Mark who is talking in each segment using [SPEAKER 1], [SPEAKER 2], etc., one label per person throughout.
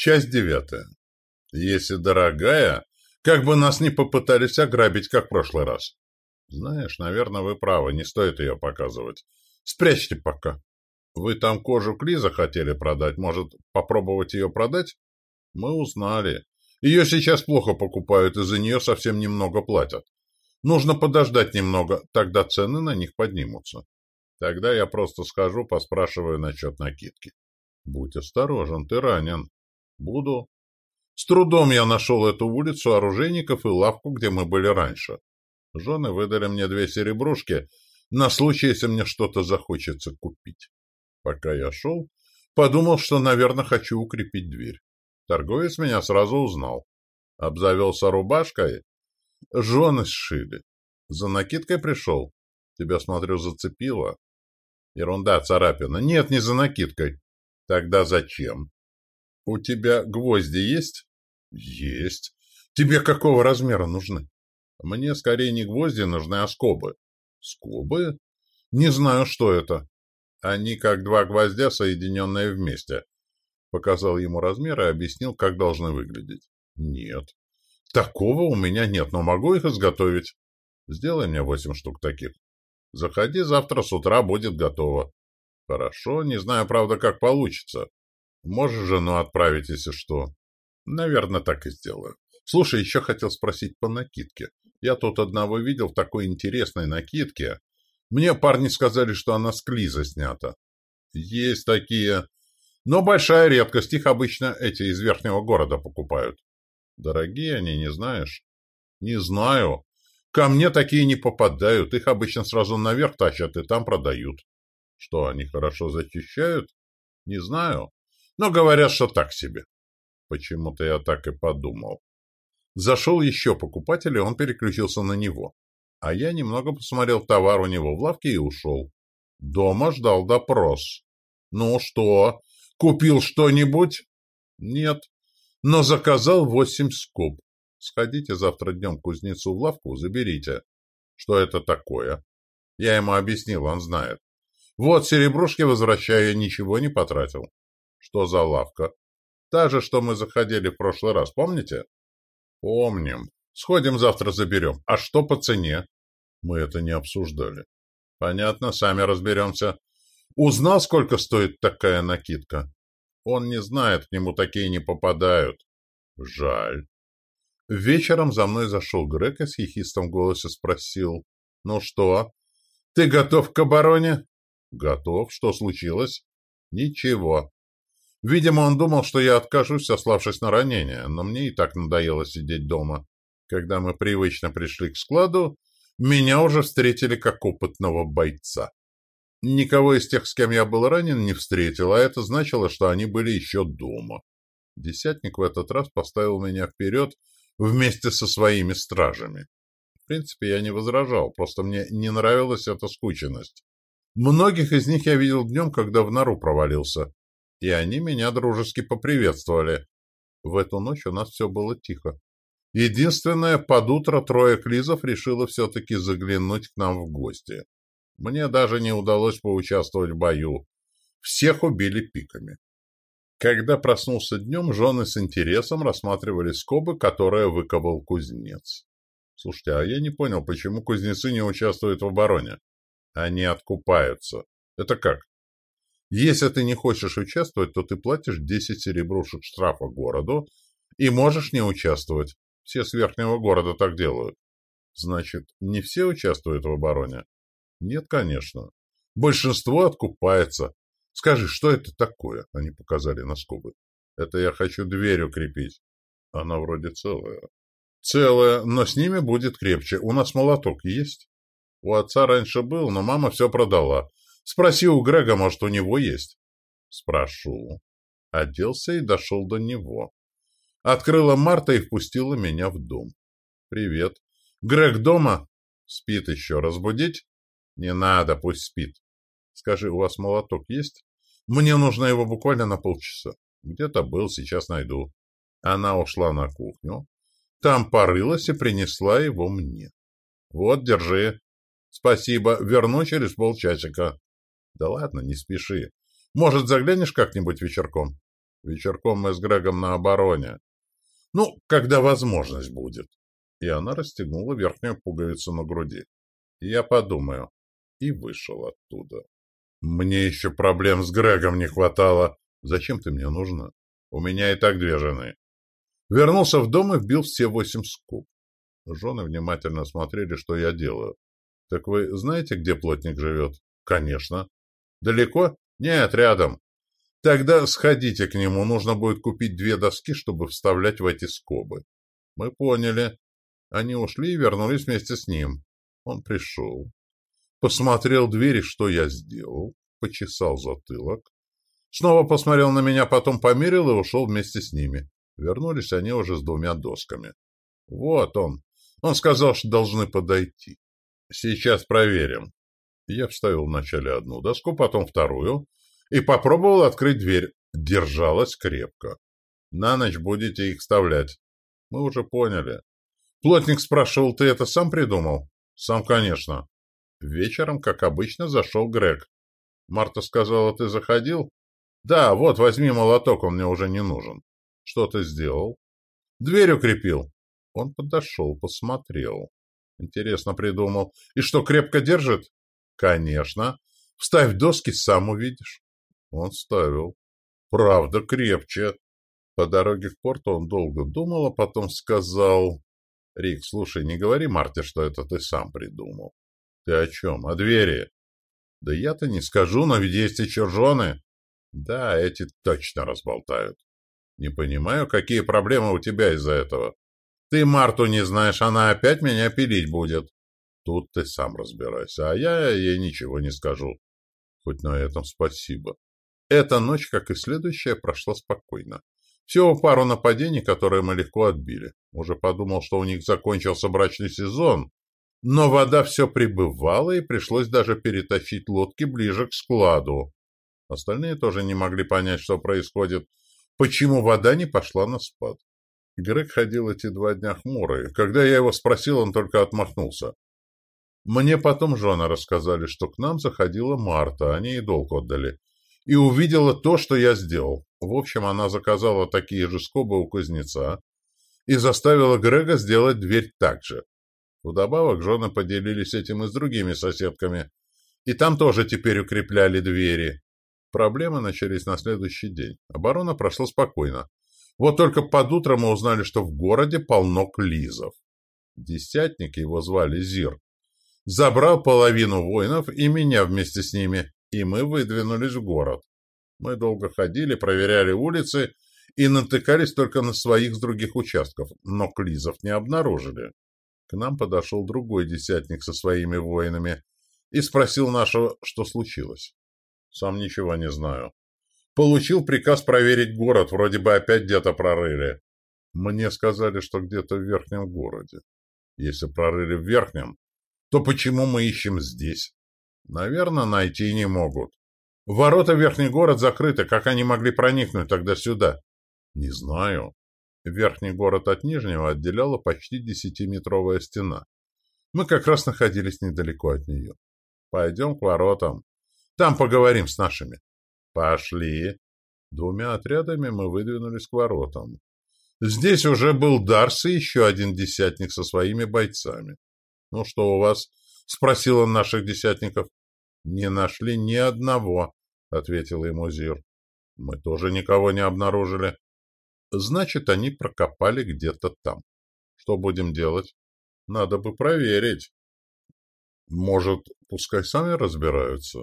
[SPEAKER 1] Часть девятая. Если дорогая, как бы нас не попытались ограбить, как в прошлый раз. Знаешь, наверное, вы правы, не стоит ее показывать. Спрячьте пока. Вы там кожу Клиза хотели продать, может, попробовать ее продать? Мы узнали. Ее сейчас плохо покупают, и за нее совсем немного платят. Нужно подождать немного, тогда цены на них поднимутся. Тогда я просто схожу, поспрашиваю насчет накидки. Будь осторожен, ты ранен. Буду. С трудом я нашел эту улицу оружейников и лавку, где мы были раньше. Жены выдали мне две серебрушки на случай, если мне что-то захочется купить. Пока я шел, подумал, что, наверное, хочу укрепить дверь. Торговец меня сразу узнал. Обзавелся рубашкой. Жены сшили. За накидкой пришел. Тебя, смотрю, зацепило. Ерунда, царапина. Нет, не за накидкой. Тогда зачем? У тебя гвозди есть? Есть. Тебе какого размера нужны? Мне скорее не гвозди нужны, а скобы. Скобы? Не знаю, что это. Они как два гвоздя, соединенные вместе. Показал ему размер и объяснил, как должны выглядеть. Нет. Такого у меня нет, но могу их изготовить. Сделай мне восемь штук таких. Заходи завтра с утра, будет готово. Хорошо, не знаю, правда, как получится. Можешь жену отправить, если что. Наверное, так и сделаю. Слушай, еще хотел спросить по накидке. Я тут одного видел в такой интересной накидке. Мне парни сказали, что она с клиза снята. Есть такие. Но большая редкость. Их обычно эти из верхнего города покупают. Дорогие они, не знаешь? Не знаю. Ко мне такие не попадают. Их обычно сразу наверх тащат и там продают. Что, они хорошо зачищают? Не знаю. Но говорят, что так себе. Почему-то я так и подумал. Зашел еще покупатель, и он переключился на него. А я немного посмотрел товар у него в лавке и ушел. Дома ждал допрос. «Ну что, купил что-нибудь?» «Нет, но заказал восемь скоб. Сходите завтра днем к кузнецу в лавку, заберите. Что это такое?» Я ему объяснил, он знает. «Вот, серебрушки возвращаю, ничего не потратил». «Что за лавка?» «Та же, что мы заходили в прошлый раз, помните?» «Помним. Сходим завтра заберем. А что по цене?» «Мы это не обсуждали». «Понятно, сами разберемся. Узнал, сколько стоит такая накидка?» «Он не знает, к нему такие не попадают». «Жаль». Вечером за мной зашел Грег и с хихистом в голосе спросил. «Ну что, ты готов к обороне?» «Готов. Что случилось?» «Ничего. Видимо, он думал, что я откажусь, сославшись на ранение, но мне и так надоело сидеть дома. Когда мы привычно пришли к складу, меня уже встретили как опытного бойца. Никого из тех, с кем я был ранен, не встретил, а это значило, что они были еще дома. Десятник в этот раз поставил меня вперед вместе со своими стражами. В принципе, я не возражал, просто мне не нравилась эта скученность. Многих из них я видел днем, когда в нору провалился, и они меня дружески поприветствовали. В эту ночь у нас все было тихо. Единственное, под утро трое клизов решило все-таки заглянуть к нам в гости. Мне даже не удалось поучаствовать в бою. Всех убили пиками. Когда проснулся днем, жены с интересом рассматривали скобы, которые выковал кузнец. Слушайте, а я не понял, почему кузнецы не участвуют в обороне? Они откупаются. Это как? Если ты не хочешь участвовать, то ты платишь 10 серебрушек штрафа городу и можешь не участвовать. Все с верхнего города так делают. Значит, не все участвуют в обороне? Нет, конечно. Большинство откупается. Скажи, что это такое? Они показали на скобы. Это я хочу дверь укрепить. Она вроде целая. Целая, но с ними будет крепче. У нас молоток есть? У отца раньше был, но мама все продала. Спроси у Грега, может, у него есть. Спрошу. Оделся и дошел до него. Открыла Марта и впустила меня в дом. Привет. Грег дома? Спит еще. Разбудить? Не надо, пусть спит. Скажи, у вас молоток есть? Мне нужно его буквально на полчаса. Где-то был, сейчас найду. Она ушла на кухню. Там порылась и принесла его мне. Вот, держи. Спасибо, верну через полчасика. Да ладно, не спеши. Может, заглянешь как-нибудь вечерком? Вечерком мы с Грегом на обороне. Ну, когда возможность будет. И она расстегнула верхнюю пуговицу на груди. Я подумаю. И вышел оттуда. Мне еще проблем с Грегом не хватало. Зачем ты мне нужна? У меня и так две жены. Вернулся в дом и вбил все восемь скоб. Жены внимательно смотрели, что я делаю. Так вы знаете, где плотник живет? Конечно. Далеко? Нет, рядом. Тогда сходите к нему, нужно будет купить две доски, чтобы вставлять в эти скобы. Мы поняли. Они ушли и вернулись вместе с ним. Он пришел. Посмотрел двери, что я сделал, почесал затылок. Снова посмотрел на меня, потом померил и ушел вместе с ними. Вернулись они уже с двумя досками. Вот он. Он сказал, что должны подойти. Сейчас проверим. Я вставил вначале одну доску, потом вторую, и попробовал открыть дверь. Держалась крепко. На ночь будете их вставлять. Мы уже поняли. Плотник спрашивал, ты это сам придумал? Сам, конечно. Вечером, как обычно, зашел Грег. Марта сказала, ты заходил? Да, вот, возьми молоток, он мне уже не нужен. Что ты сделал? Дверь укрепил. Он подошел, посмотрел. Интересно придумал. И что, крепко держит? Конечно. Вставь доски, сам увидишь. Он ставил. Правда, крепче. По дороге к порту он долго думал, а потом сказал... Рик, слушай, не говори Марте, что это ты сам придумал. Ты о чем? О двери? Да я-то не скажу, но ведь есть еще жены. Да, эти точно разболтают. Не понимаю, какие проблемы у тебя из-за этого. Ты Марту не знаешь, она опять меня пилить будет. Тут ты сам разбирайся, а я ей ничего не скажу. Хоть на этом спасибо. Эта ночь, как и следующая, прошла спокойно. Всего пару нападений, которые мы легко отбили. Уже подумал, что у них закончился брачный сезон, но вода все прибывала, и пришлось даже перетащить лодки ближе к складу. Остальные тоже не могли понять, что происходит, почему вода не пошла на спад. Грег ходил эти два дня хмурый. Когда я его спросил, он только отмахнулся. Мне потом жены рассказали, что к нам заходила Марта, они ей долг отдали, и увидела то, что я сделал. В общем, она заказала такие же скобы у кузнеца и заставила Грега сделать дверь так же. Вдобавок, жены поделились этим и с другими соседками, и там тоже теперь укрепляли двери. Проблемы начались на следующий день. Оборона прошла спокойно. Вот только под утро мы узнали, что в городе полно клизов. Десятник, его звали Зир, забрал половину воинов и меня вместе с ними, и мы выдвинулись в город. Мы долго ходили, проверяли улицы и натыкались только на своих с других участков, но клизов не обнаружили. К нам подошел другой десятник со своими воинами и спросил нашего, что случилось. Сам ничего не знаю. Получил приказ проверить город, вроде бы опять где-то прорыли. Мне сказали, что где-то в верхнем городе. Если прорыли в верхнем, то почему мы ищем здесь? Наверное, найти не могут. Ворота в верхний город закрыты, как они могли проникнуть тогда сюда? Не знаю. Верхний город от Нижнего отделяла почти десятиметровая стена. Мы как раз находились недалеко от нее. Пойдем к воротам. Там поговорим с нашими. Пошли. Двумя отрядами мы выдвинулись к воротам. Здесь уже был Дарс и еще один десятник со своими бойцами. — Ну что у вас? — спросил он наших десятников. — Не нашли ни одного, — ответил ему Зир. — Мы тоже никого не обнаружили. Значит, они прокопали где-то там. Что будем делать? Надо бы проверить. Может, пускай сами разбираются?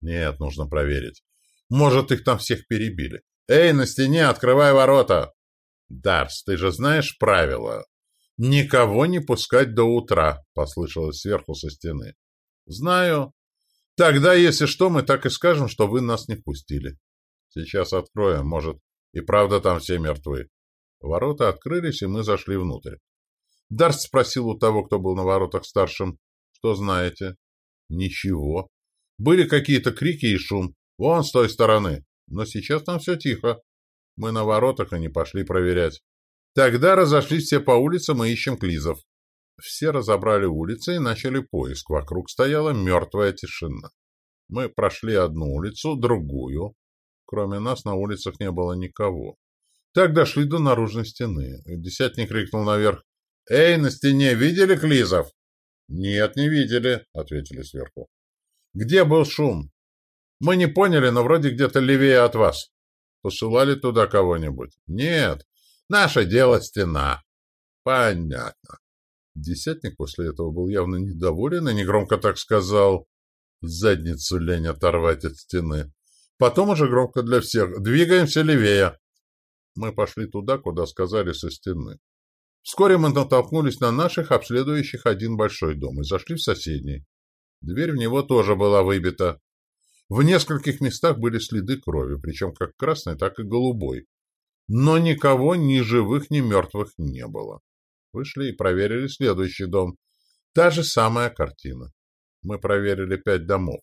[SPEAKER 1] Нет, нужно проверить. Может, их там всех перебили. Эй, на стене, открывай ворота! Дарс, ты же знаешь правила. Никого не пускать до утра, послышалось сверху со стены. Знаю. Тогда, если что, мы так и скажем, что вы нас не пустили. Сейчас откроем, может, и правда там все мертвы. Ворота открылись, и мы зашли внутрь. Дарст спросил у того, кто был на воротах старшим, что знаете. Ничего. Были какие-то крики и шум. Вон с той стороны. Но сейчас там все тихо. Мы на воротах и не пошли проверять. Тогда разошлись все по улицам и ищем клизов. Все разобрали улицы и начали поиск. Вокруг стояла мертвая тишина. Мы прошли одну улицу, другую. Кроме нас на улицах не было никого. Так дошли до наружной стены. Десятник крикнул наверх. «Эй, на стене видели Клизов?» «Нет, не видели», — ответили сверху. «Где был шум?» «Мы не поняли, но вроде где-то левее от вас». «Посылали туда кого-нибудь?» «Нет, наше дело стена». «Понятно». Десятник после этого был явно недоволен и негромко так сказал «Задницу лень оторвать от стены». Потом уже громко для всех «Двигаемся левее». Мы пошли туда, куда сказали со стены. Вскоре мы натолкнулись на наших, обследующих один большой дом, и зашли в соседний. Дверь в него тоже была выбита. В нескольких местах были следы крови, причем как красной, так и голубой. Но никого, ни живых, ни мертвых не было. Вышли и проверили следующий дом. Та же самая картина. Мы проверили пять домов.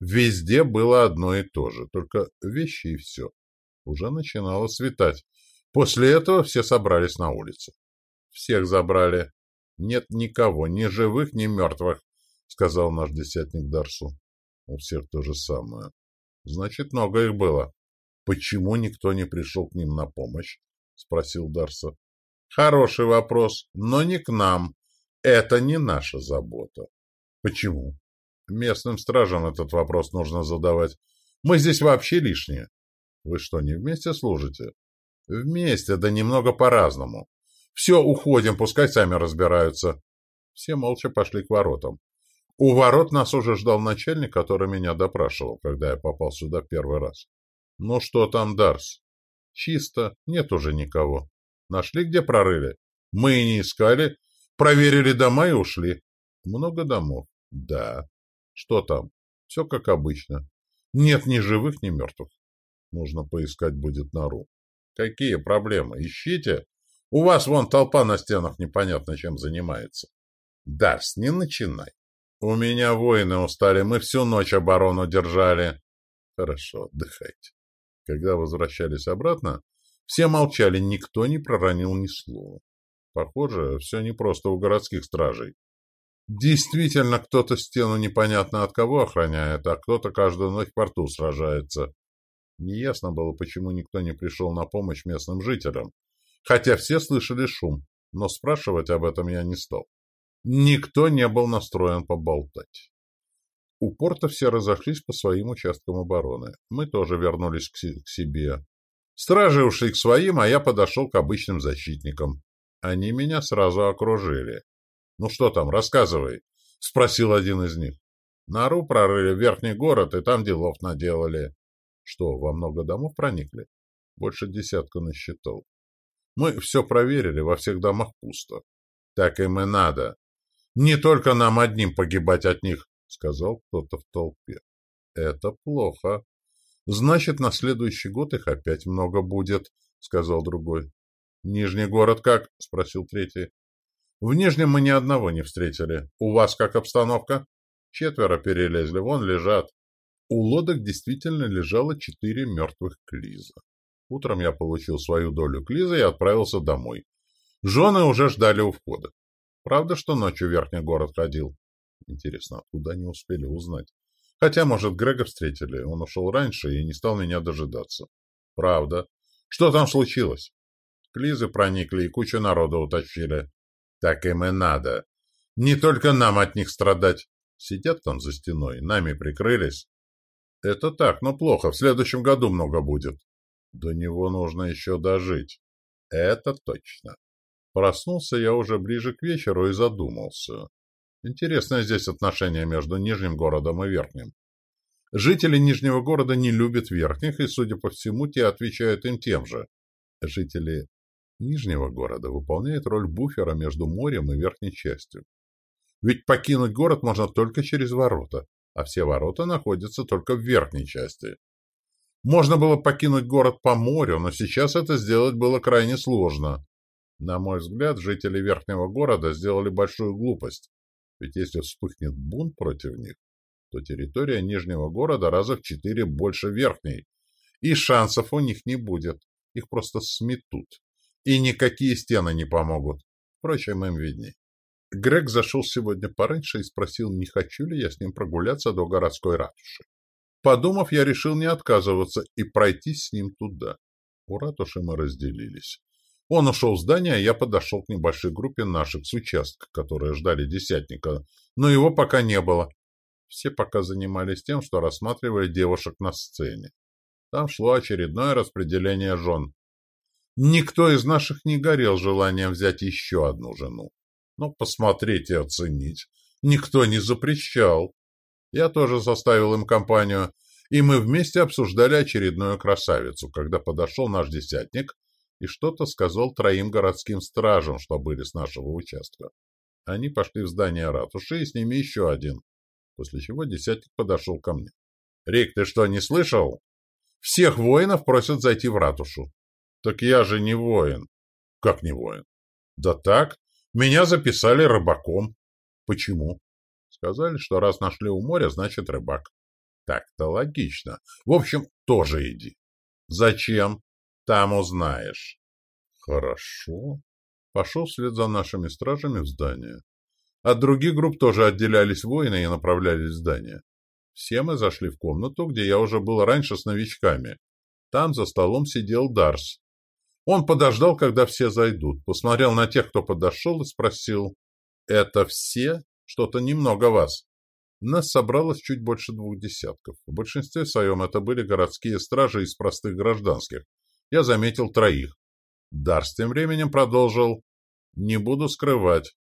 [SPEAKER 1] Везде было одно и то же, только вещи и все. Уже начинало светать. После этого все собрались на улице. Всех забрали. Нет никого, ни живых, ни мертвых, сказал наш десятник Дарсу. У всех то же самое. Значит, много их было. Почему никто не пришел к ним на помощь? Спросил Дарса. Хороший вопрос, но не к нам. Это не наша забота. Почему? Местным стражам этот вопрос нужно задавать. Мы здесь вообще лишние. Вы что, не вместе служите? Вместе, да немного по-разному. Все, уходим, пускай сами разбираются. Все молча пошли к воротам. У ворот нас уже ждал начальник, который меня допрашивал, когда я попал сюда первый раз. Ну что там, Дарс? Чисто, нет уже никого. Нашли, где прорыли? Мы и не искали. Проверили дома и ушли. Много домов? Да. Что там? Все как обычно. Нет ни живых, ни мертвых. Нужно поискать будет нору. Какие проблемы? Ищите. У вас вон толпа на стенах непонятно чем занимается. Дарс, не начинай. У меня воины устали, мы всю ночь оборону держали. Хорошо, отдыхайте. Когда возвращались обратно, все молчали, никто не проронил ни слова. Похоже, все не просто у городских стражей. Действительно, кто-то стену непонятно от кого охраняет, а кто-то каждую ночь в порту сражается. Неясно было, почему никто не пришел на помощь местным жителям, хотя все слышали шум, но спрашивать об этом я не стал. Никто не был настроен поболтать. У порта все разошлись по своим участкам обороны. Мы тоже вернулись к, к себе. Стражи ушли к своим, а я подошел к обычным защитникам. Они меня сразу окружили. «Ну что там, рассказывай», — спросил один из них. «Нору прорыли в верхний город, и там делов наделали». Что, во много домов проникли? Больше десятка насчитал. Мы все проверили, во всех домах пусто. Так им и надо. Не только нам одним погибать от них, сказал кто-то в толпе. Это плохо. Значит, на следующий год их опять много будет, сказал другой. Нижний город как? спросил третий. В Нижнем мы ни одного не встретили. У вас как обстановка? Четверо перелезли, вон лежат. У лодок действительно лежало четыре мертвых клиза. Утром я получил свою долю клиза и отправился домой. Жены уже ждали у входа. Правда, что ночью верхний город ходил? Интересно, откуда они успели узнать? Хотя, может, Грега встретили. Он ушел раньше и не стал меня дожидаться. Правда. Что там случилось? Клизы проникли и кучу народа утащили. Так им и надо. Не только нам от них страдать. Сидят там за стеной, нами прикрылись. Это так, но плохо. В следующем году много будет. До него нужно еще дожить. Это точно. Проснулся я уже ближе к вечеру и задумался. Интересное здесь отношение между Нижним городом и Верхним. Жители Нижнего города не любят Верхних, и, судя по всему, те отвечают им тем же. Жители Нижнего города выполняют роль буфера между морем и верхней частью. Ведь покинуть город можно только через ворота, а все ворота находятся только в верхней части. Можно было покинуть город по морю, но сейчас это сделать было крайне сложно. На мой взгляд, жители верхнего города сделали большую глупость, ведь если вспыхнет бунт против них, то территория нижнего города раза в четыре больше верхней, и шансов у них не будет, их просто сметут, и никакие стены не помогут. Впрочем, им видней. Грег зашел сегодня пораньше и спросил, не хочу ли я с ним прогуляться до городской ратуши. Подумав, я решил не отказываться и пройти с ним туда. У ратуши мы разделились. Он ушел в здание, а я подошел к небольшой группе наших с участка, которые ждали десятника, но его пока не было. Все пока занимались тем, что рассматривали девушек на сцене. Там шло очередное распределение жен. Никто из наших не горел желанием взять еще одну жену. Но посмотреть и оценить никто не запрещал. Я тоже составил им компанию, и мы вместе обсуждали очередную красавицу, когда подошел наш десятник и что-то сказал троим городским стражам, что были с нашего участка. Они пошли в здание ратуши, и с ними еще один, после чего десятник подошел ко мне. — Рик, ты что, не слышал? Всех воинов просят зайти в ратушу. — Так я же не воин. — Как не воин? — Да так. Меня записали рыбаком. — Почему? — Сказали, что раз нашли у моря, значит рыбак. Так-то логично. В общем, тоже иди. Зачем? Там узнаешь. Хорошо. Пошел вслед за нашими стражами в здание. От других групп тоже отделялись воины и направлялись в здание. Все мы зашли в комнату, где я уже был раньше с новичками. Там за столом сидел Дарс. Он подождал, когда все зайдут, посмотрел на тех, кто подошел, и спросил, «Это все? Что-то немного вас». Нас собралось чуть больше двух десятков. В большинстве своем это были городские стражи из простых гражданских. Я заметил троих. Дарс тем временем продолжил. «Не буду скрывать.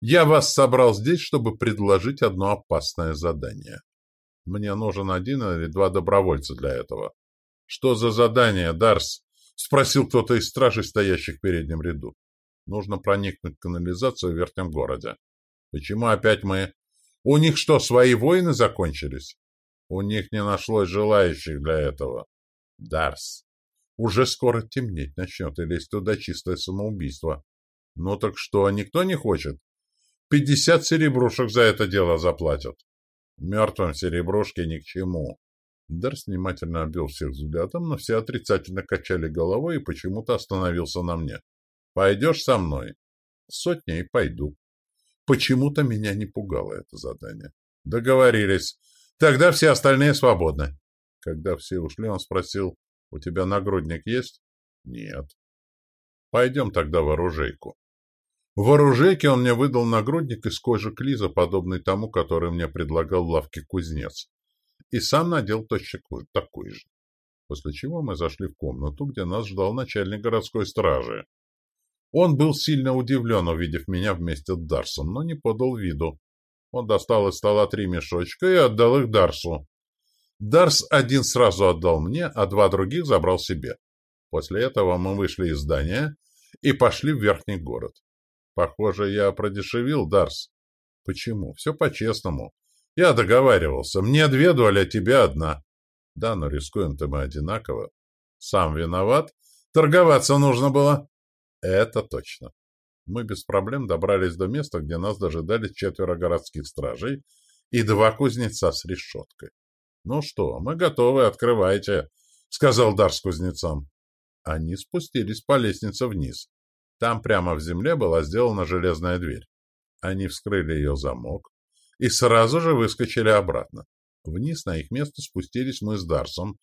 [SPEAKER 1] Я вас собрал здесь, чтобы предложить одно опасное задание. Мне нужен один или два добровольца для этого». «Что за задание, Дарс?» — спросил кто-то из стражей, стоящих в переднем ряду. «Нужно проникнуть в канализацию в верхнем городе». «Почему опять мы?» У них что, свои войны закончились? У них не нашлось желающих для этого. Дарс. Уже скоро темнеть начнет, и лезть туда чистое самоубийство. Ну так что, никто не хочет? Пятьдесят серебрушек за это дело заплатят. Мертвым серебрушки ни к чему. Дарс внимательно обвел всех взглядом, но все отрицательно качали головой и почему-то остановился на мне. «Пойдешь со мной?» «Сотня и пойду», Почему-то меня не пугало это задание. Договорились. Тогда все остальные свободны. Когда все ушли, он спросил, у тебя нагрудник есть? Нет. Пойдем тогда в оружейку. В оружейке он мне выдал нагрудник из кожи клиза, подобный тому, который мне предлагал в лавке кузнец. И сам надел точно такой же. После чего мы зашли в комнату, где нас ждал начальник городской стражи. Он был сильно удивлен, увидев меня вместе с Дарсом, но не подал виду. Он достал из стола три мешочка и отдал их Дарсу. Дарс один сразу отдал мне, а два других забрал себе. После этого мы вышли из здания и пошли в верхний город. Похоже, я продешевил, Дарс. Почему? Все по-честному. Я договаривался. Мне две доли, а тебе одна. Да, но рискуем-то мы одинаково. Сам виноват. Торговаться нужно было. Это точно. Мы без проблем добрались до места, где нас дожидались четверо городских стражей и два кузнеца с решеткой. «Ну что, мы готовы, открывайте», — сказал Дар с кузнецом. Они спустились по лестнице вниз. Там прямо в земле была сделана железная дверь. Они вскрыли ее замок и сразу же выскочили обратно. Вниз на их место спустились мы с Дарсом,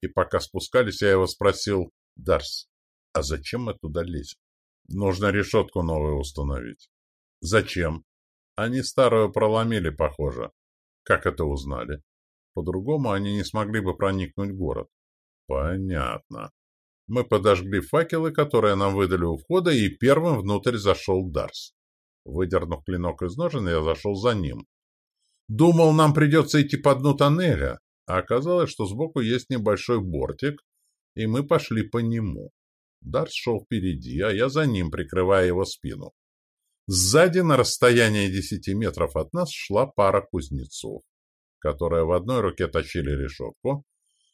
[SPEAKER 1] и пока спускались, я его спросил, «Дарс, а зачем мы туда лезем? Нужно решетку новую установить. Зачем? Они старую проломили, похоже. Как это узнали? По-другому они не смогли бы проникнуть в город. Понятно. Мы подожгли факелы, которые нам выдали у входа, и первым внутрь зашел Дарс. Выдернув клинок из ножен, я зашел за ним. Думал, нам придется идти по дну тоннеля, а оказалось, что сбоку есть небольшой бортик, и мы пошли по нему. Дарс шел впереди, а я за ним, прикрывая его спину. Сзади, на расстоянии десяти метров от нас, шла пара кузнецов, которые в одной руке точили решетку,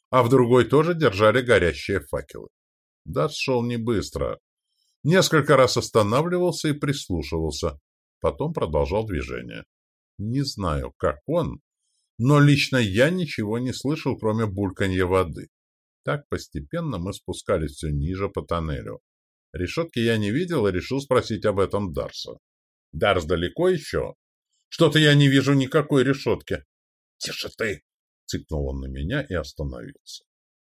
[SPEAKER 1] а в другой тоже держали горящие факелы. Дарс шел не быстро. Несколько раз останавливался и прислушивался, потом продолжал движение. Не знаю, как он, но лично я ничего не слышал, кроме бульканья воды. Так постепенно мы спускались все ниже по тоннелю. Решетки я не видел и решил спросить об этом Дарса. «Дарс далеко еще?» «Что-то я не вижу никакой решетки». «Тише ты!» Цикнул он на меня и остановился.